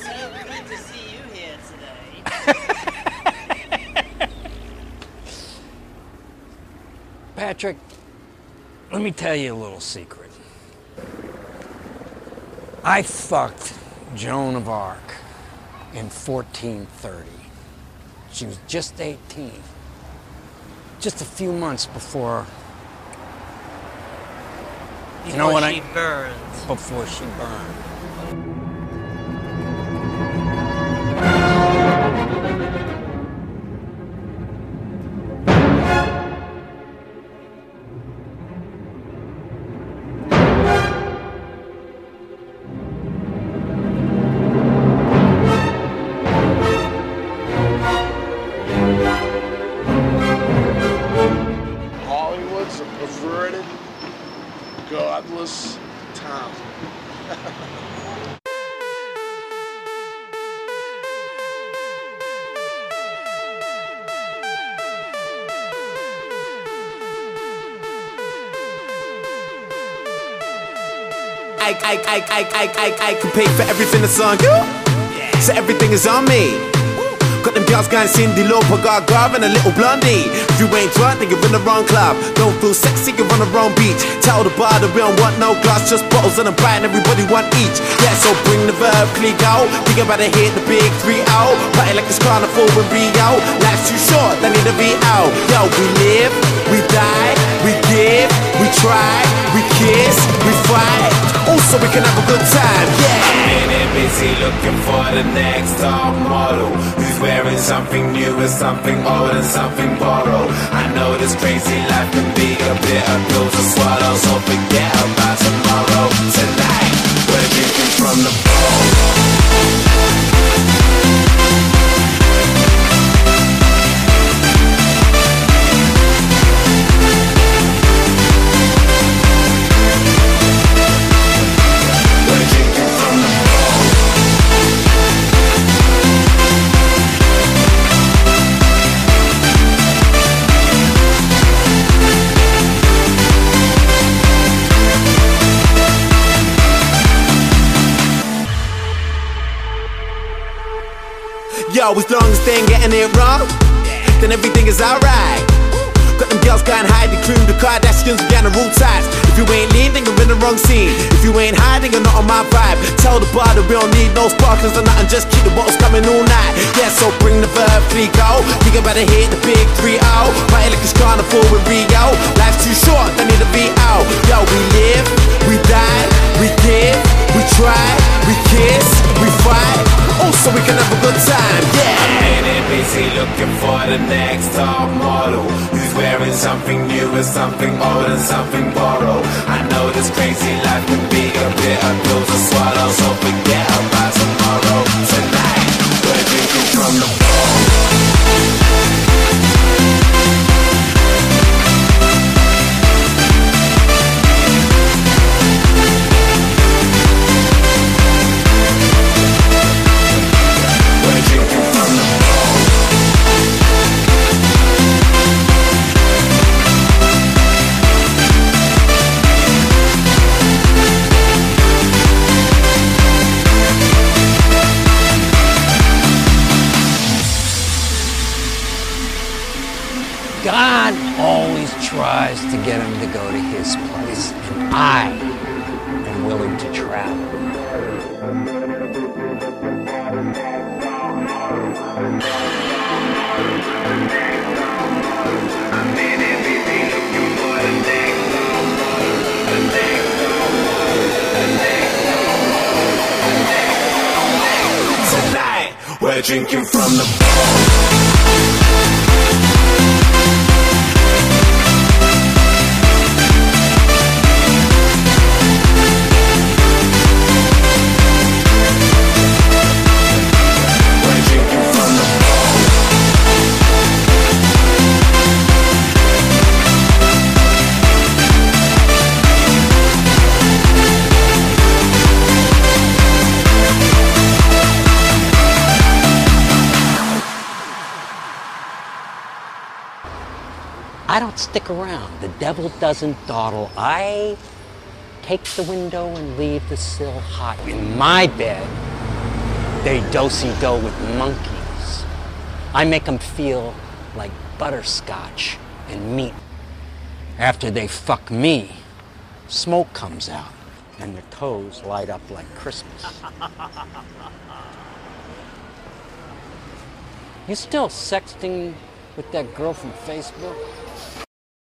So good to see you here today. Patrick, let me tell you a little secret. I fucked Joan of Arc in 1430. She was just 18. Just a few months before. You before know what I? Before she burned. Before she burned. Godless town. I, I, I, I, I, I, I can pay for everything that's on you. So everything is on me. Got them girls going Cyndi Lauper, got Garv and a little blondie. If you ain't drunk, then you're in the wrong club. Don't feel sexy, you're on the wrong beach. Tell the bar that we don't want no glass, just bottles and a bite, and everybody want each. Yeah, so bring the verb, click out. Think about to hit the big three out. Party like it's carnival in Rio. Life's too short, they need to be out. Yo, we live, we die, we give, we try, we kiss, we fight. Also, we can have a good time, busy looking for the next top model. Who's wearing something new and something old and something borrowed? I know this crazy life can be a bit pill Yo, as long as they ain't getting it wrong, then everything is alright. Got them girls going hide the cream, the Kardashians, got the rule ties. If you ain't lean, you're in the wrong scene. If you ain't hiding, you're not on my vibe. Tell the bar that we don't need no sparklers or nothing, just keep the bottles coming all night. Yeah, so bring the verb, fleek out. Think about to hit the big three out. Party like it's carnival in Rio. Life's too short, they need to be out. Yo, we live, we die, Something new and something old and something borrowed. I know this crazy life can be a bit bitter pill to swallow So forget about God always tries to get him to go to his place, and I am willing to travel. Tonight, we're drinking from the bowl I don't stick around. The devil doesn't dawdle. I take the window and leave the sill hot. In my bed, they do-si-do with monkeys. I make them feel like butterscotch and meat. After they fuck me, smoke comes out and their toes light up like Christmas. You still sexting with that girl from Facebook?